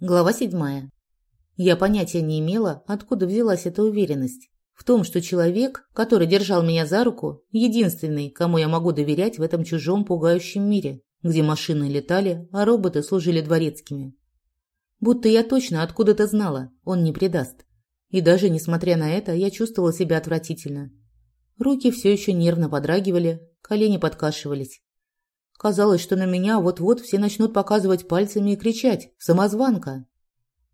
Глава седьмая. Я понятия не имела, откуда взялась эта уверенность. В том, что человек, который держал меня за руку, единственный, кому я могу доверять в этом чужом пугающем мире, где машины летали, а роботы служили дворецкими. Будто я точно откуда-то знала, он не предаст. И даже несмотря на это, я чувствовала себя отвратительно. Руки все еще нервно подрагивали, колени подкашивались. Казалось, что на меня вот-вот все начнут показывать пальцами и кричать «Самозванка!».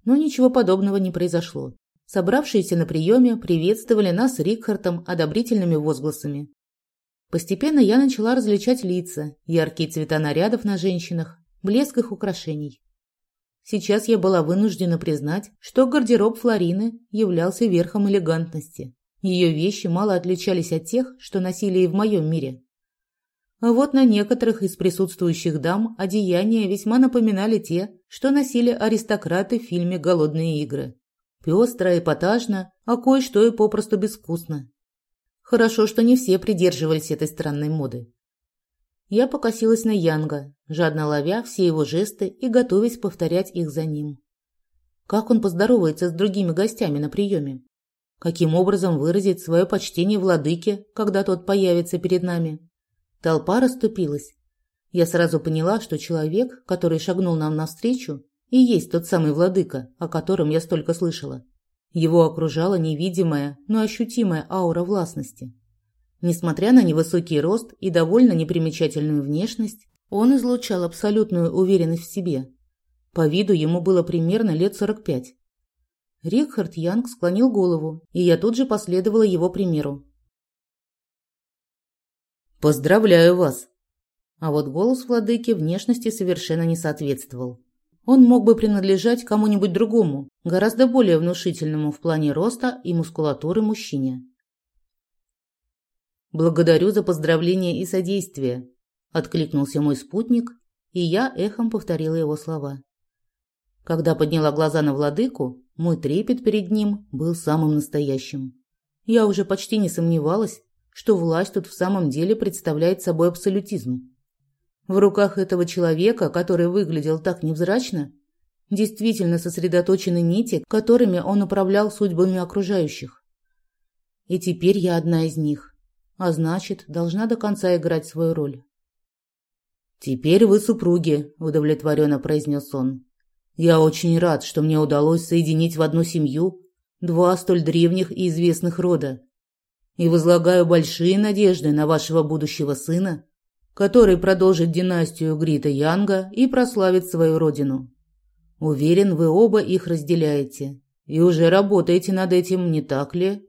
Но ничего подобного не произошло. Собравшиеся на приеме приветствовали нас Рикхартом одобрительными возгласами. Постепенно я начала различать лица, яркие цвета нарядов на женщинах, блеск их украшений. Сейчас я была вынуждена признать, что гардероб Флорины являлся верхом элегантности. Ее вещи мало отличались от тех, что носили и в моем мире. А вот на некоторых из присутствующих дам одеяния весьма напоминали те, что носили аристократы в фильме «Голодные игры». Пестро, эпатажно, а кое-что и попросту безвкусно. Хорошо, что не все придерживались этой странной моды. Я покосилась на Янга, жадно ловя все его жесты и готовясь повторять их за ним. Как он поздоровается с другими гостями на приеме? Каким образом выразить свое почтение владыке, когда тот появится перед нами? Толпа расступилась. Я сразу поняла, что человек, который шагнул нам навстречу, и есть тот самый владыка, о котором я столько слышала. Его окружала невидимая, но ощутимая аура властности. Несмотря на невысокий рост и довольно непримечательную внешность, он излучал абсолютную уверенность в себе. По виду ему было примерно лет 45. Рихард Янг склонил голову, и я тут же последовала его примеру. Поздравляю вас. А вот голос владыки внешности совершенно не соответствовал. Он мог бы принадлежать кому-нибудь другому, гораздо более внушительному в плане роста и мускулатуры мужчине. Благодарю за поздравление и содействие, откликнулся мой спутник, и я эхом повторила его слова. Когда подняла глаза на владыку, мой трепет перед ним был самым настоящим. Я уже почти не сомневалась, что власть тут в самом деле представляет собой абсолютизм. В руках этого человека, который выглядел так невзрачно, действительно сосредоточены нити, которыми он управлял судьбами окружающих. И теперь я одна из них, а значит, должна до конца играть свою роль. «Теперь вы супруги», – удовлетворенно произнес он. «Я очень рад, что мне удалось соединить в одну семью два столь древних и известных рода и возлагаю большие надежды на вашего будущего сына, который продолжит династию Грита Янга и прославит свою родину. Уверен, вы оба их разделяете и уже работаете над этим, не так ли?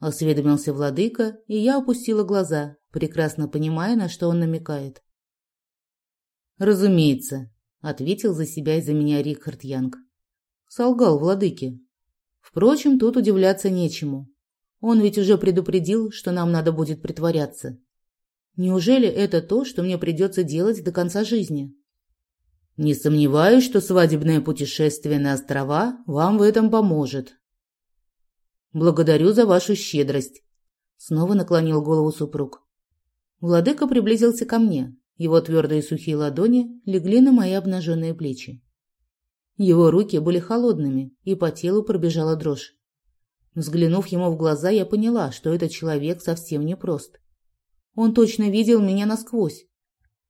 Осведомился владыка, и я опустила глаза, прекрасно понимая, на что он намекает. Разумеется, ответил за себя и за меня Рихард Янг. Солгал владыке. Впрочем, тут удивляться нечему. Он ведь уже предупредил, что нам надо будет притворяться. Неужели это то, что мне придется делать до конца жизни? Не сомневаюсь, что свадебное путешествие на острова вам в этом поможет. Благодарю за вашу щедрость. Снова наклонил голову супруг. Владыка приблизился ко мне. Его твердые сухие ладони легли на мои обнаженные плечи. Его руки были холодными, и по телу пробежала дрожь. Взглянув ему в глаза, я поняла, что этот человек совсем не прост. Он точно видел меня насквозь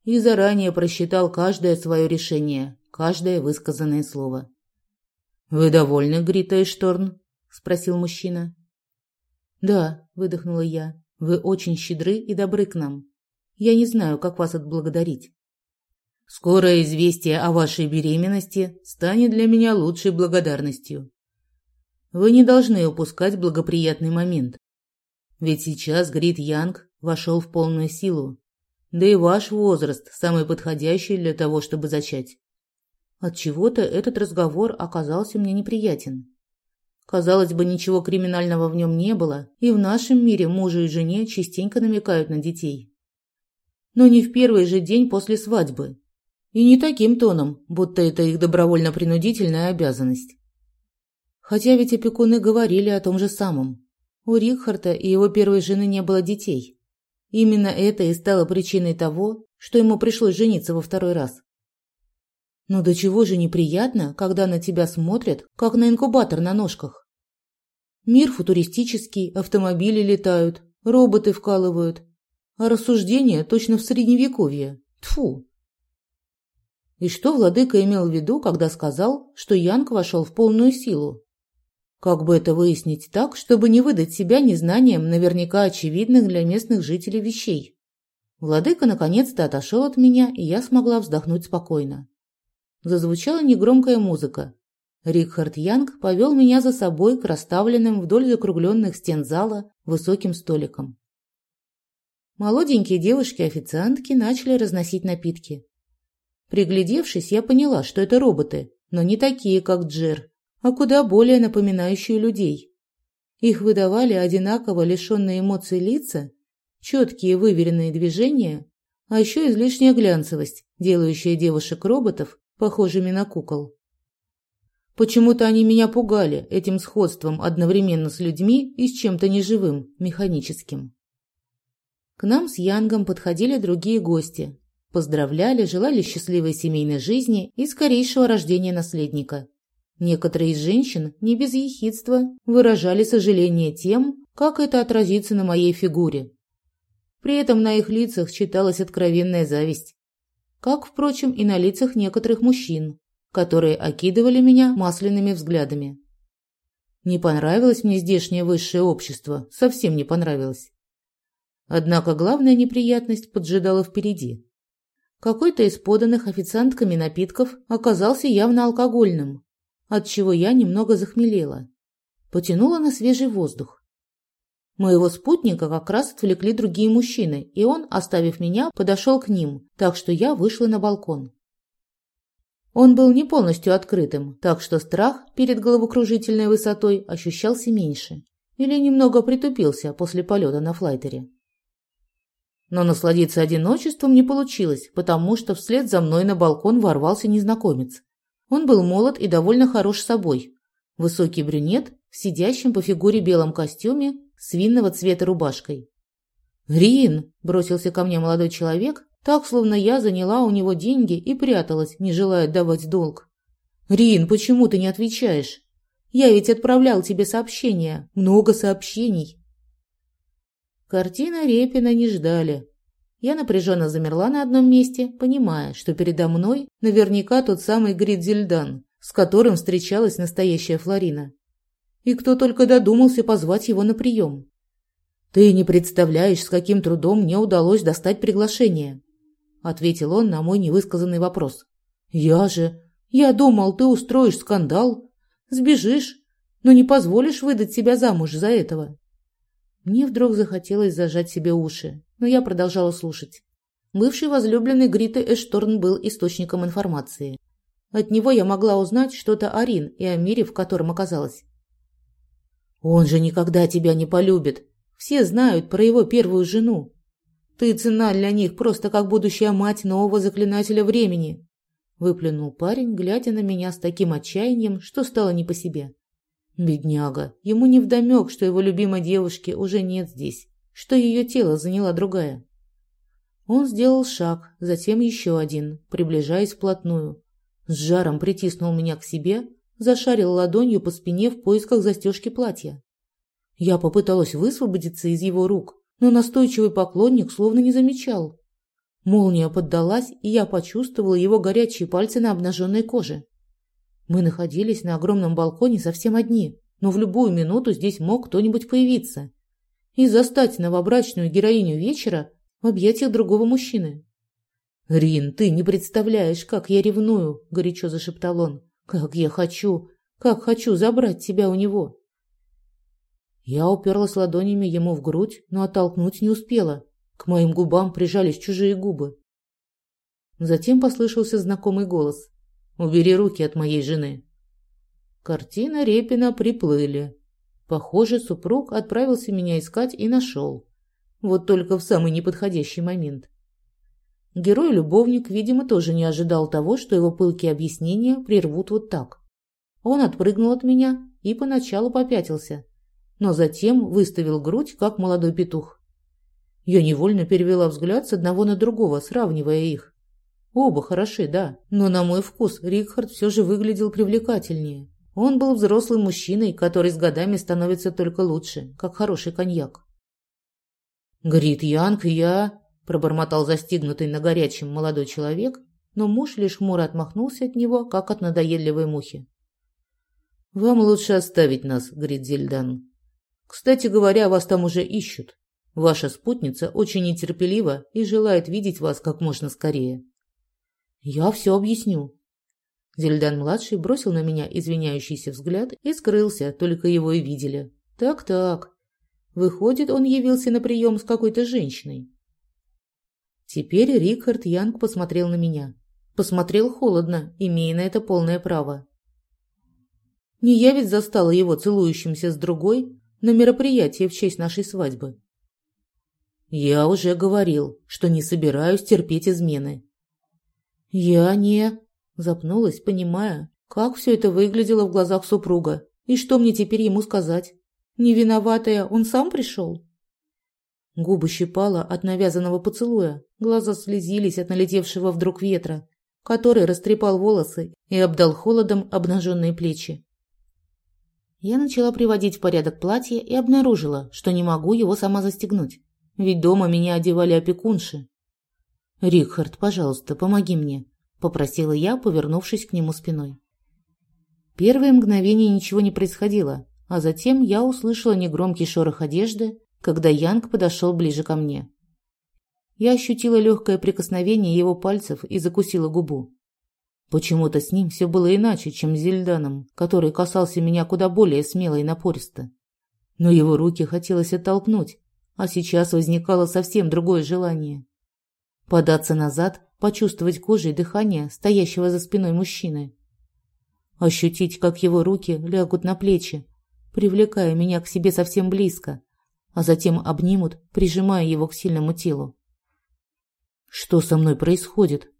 и заранее просчитал каждое свое решение, каждое высказанное слово. «Вы довольны, Грита Эшторн?» – спросил мужчина. «Да», – выдохнула я, – «вы очень щедры и добры к нам. Я не знаю, как вас отблагодарить». «Скорое известие о вашей беременности станет для меня лучшей благодарностью», вы не должны упускать благоприятный момент. Ведь сейчас Грит Янг вошел в полную силу. Да и ваш возраст самый подходящий для того, чтобы зачать. От чего-то этот разговор оказался мне неприятен. Казалось бы, ничего криминального в нем не было, и в нашем мире мужу и жене частенько намекают на детей. Но не в первый же день после свадьбы. И не таким тоном, будто это их добровольно-принудительная обязанность. Хотя ведь опекуны говорили о том же самом. У Рихарда и его первой жены не было детей. Именно это и стало причиной того, что ему пришлось жениться во второй раз. Но до чего же неприятно, когда на тебя смотрят, как на инкубатор на ножках. Мир футуристический, автомобили летают, роботы вкалывают, а рассуждения точно в средневековье. Тфу. И что владыка имел в виду, когда сказал, что Янг вошел в полную силу? Как бы это выяснить так, чтобы не выдать себя незнанием наверняка очевидных для местных жителей вещей? Владыка наконец-то отошел от меня, и я смогла вздохнуть спокойно. Зазвучала негромкая музыка. Рикхард Янг повел меня за собой к расставленным вдоль закругленных стен зала высоким столикам. Молоденькие девушки-официантки начали разносить напитки. Приглядевшись, я поняла, что это роботы, но не такие, как Джер, а куда более напоминающие людей. Их выдавали одинаково лишенные эмоций лица, четкие выверенные движения, а еще излишняя глянцевость, делающая девушек-роботов похожими на кукол. Почему-то они меня пугали этим сходством одновременно с людьми и с чем-то неживым, механическим. К нам с Янгом подходили другие гости. Поздравляли, желали счастливой семейной жизни и скорейшего рождения наследника. Некоторые из женщин, не без ехидства, выражали сожаление тем, как это отразится на моей фигуре. При этом на их лицах читалась откровенная зависть. Как, впрочем, и на лицах некоторых мужчин, которые окидывали меня масляными взглядами. Не понравилось мне здешнее высшее общество, совсем не понравилось. Однако главная неприятность поджидала впереди. Какой-то из поданных официантками напитков оказался явно алкогольным, от чего я немного захмелела. Потянула на свежий воздух. Моего спутника как раз отвлекли другие мужчины, и он, оставив меня, подошел к ним, так что я вышла на балкон. Он был не полностью открытым, так что страх перед головокружительной высотой ощущался меньше. Или немного притупился после полета на флайтере. Но насладиться одиночеством не получилось, потому что вслед за мной на балкон ворвался незнакомец. Он был молод и довольно хорош собой. Высокий брюнет в сидящем по фигуре белом костюме с винного цвета рубашкой. «Рин!» – бросился ко мне молодой человек, так, словно я заняла у него деньги и пряталась, не желая давать долг. «Рин, почему ты не отвечаешь? Я ведь отправлял тебе сообщения, много сообщений». Картина Репина не ждали. Я напряженно замерла на одном месте, понимая, что передо мной наверняка тот самый Гридзельдан, с которым встречалась настоящая Флорина. И кто только додумался позвать его на прием. «Ты не представляешь, с каким трудом мне удалось достать приглашение ответил он на мой невысказанный вопрос. Я же, я думал, ты устроишь скандал, сбежишь, но не позволишь выдать себя замуж за этого. Мне вдруг захотелось зажать себе уши, но я продолжала слушать. Бывший возлюбленный Гриты Эшторн был источником информации. От него я могла узнать что-то о Рин и о мире, в котором оказалась. «Он же никогда тебя не полюбит. Все знают про его первую жену. Ты цена для них просто как будущая мать нового заклинателя времени, выплюнул парень, глядя на меня с таким отчаянием, что стало не по себе. Бедняга, ему не вдомек, что его любимой девушки уже нет здесь, что ее тело заняла другая. Он сделал шаг, затем еще один, приближаясь вплотную. С жаром притиснул меня к себе, зашарил ладонью по спине в поисках застежки платья. Я попыталась высвободиться из его рук, но настойчивый поклонник словно не замечал. Молния поддалась, и я почувствовала его горячие пальцы на обнаженной коже. Мы находились на огромном балконе совсем одни, но в любую минуту здесь мог кто-нибудь появиться и застать новобрачную героиню вечера в объятиях другого мужчины. «Рин, ты не представляешь, как я ревную!» – горячо зашептал он. «Как я хочу! Как хочу забрать тебя у него!» Я уперлась ладонями ему в грудь, но оттолкнуть не успела. К моим губам прижались чужие губы. Затем послышался знакомый голос. «Убери руки от моей жены». Картина Репина приплыли. Похоже, супруг отправился меня искать и нашел. Вот только в самый неподходящий момент. Герой-любовник, видимо, тоже не ожидал того, что его пылкие объяснения прервут вот так. Он отпрыгнул от меня и поначалу попятился, но затем выставил грудь, как молодой петух. Я невольно перевела взгляд с одного на другого, сравнивая их. Оба хороши, да, но на мой вкус Рихард все же выглядел привлекательнее. Он был взрослым мужчиной, который с годами становится только лучше, как хороший коньяк. «Грит Янг, я...» – пробормотал застигнутый на горячем молодой человек, но муж лишь хмуро отмахнулся от него, как от надоедливой мухи. «Вам лучше оставить нас, Грит Зельдан. Кстати говоря, вас там уже ищут. Ваша спутница очень нетерпелива и желает видеть вас как можно скорее». «Я все объясню», Зельдан-младший бросил на меня извиняющийся взгляд и скрылся, только его и видели. Так-так. Выходит, он явился на прием с какой-то женщиной. Теперь Рикард Янг посмотрел на меня. Посмотрел холодно, имея на это полное право. Не я ведь застала его целующимся с другой на мероприятии в честь нашей свадьбы. Я уже говорил, что не собираюсь терпеть измены. Я не... Запнулась, понимая, как все это выглядело в глазах супруга. И что мне теперь ему сказать? Не виноватая, он сам пришел? Губы щипала от навязанного поцелуя, глаза слезились от налетевшего вдруг ветра, который растрепал волосы и обдал холодом обнаженные плечи. Я начала приводить в порядок платье и обнаружила, что не могу его сама застегнуть, ведь дома меня одевали опекунши. «Рихард, пожалуйста, помоги мне», попросила я, повернувшись к нему спиной. Первые мгновения ничего не происходило, а затем я услышала негромкий шорох одежды, когда Янг подошел ближе ко мне. Я ощутила легкое прикосновение его пальцев и закусила губу. Почему-то с ним все было иначе, чем с Зельданом, который касался меня куда более смело и напористо. Но его руки хотелось оттолкнуть, а сейчас возникало совсем другое желание. Податься назад почувствовать кожей дыхание стоящего за спиной мужчины. Ощутить, как его руки лягут на плечи, привлекая меня к себе совсем близко, а затем обнимут, прижимая его к сильному телу. Что со мной происходит?